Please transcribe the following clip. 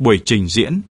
Buổi trình diễn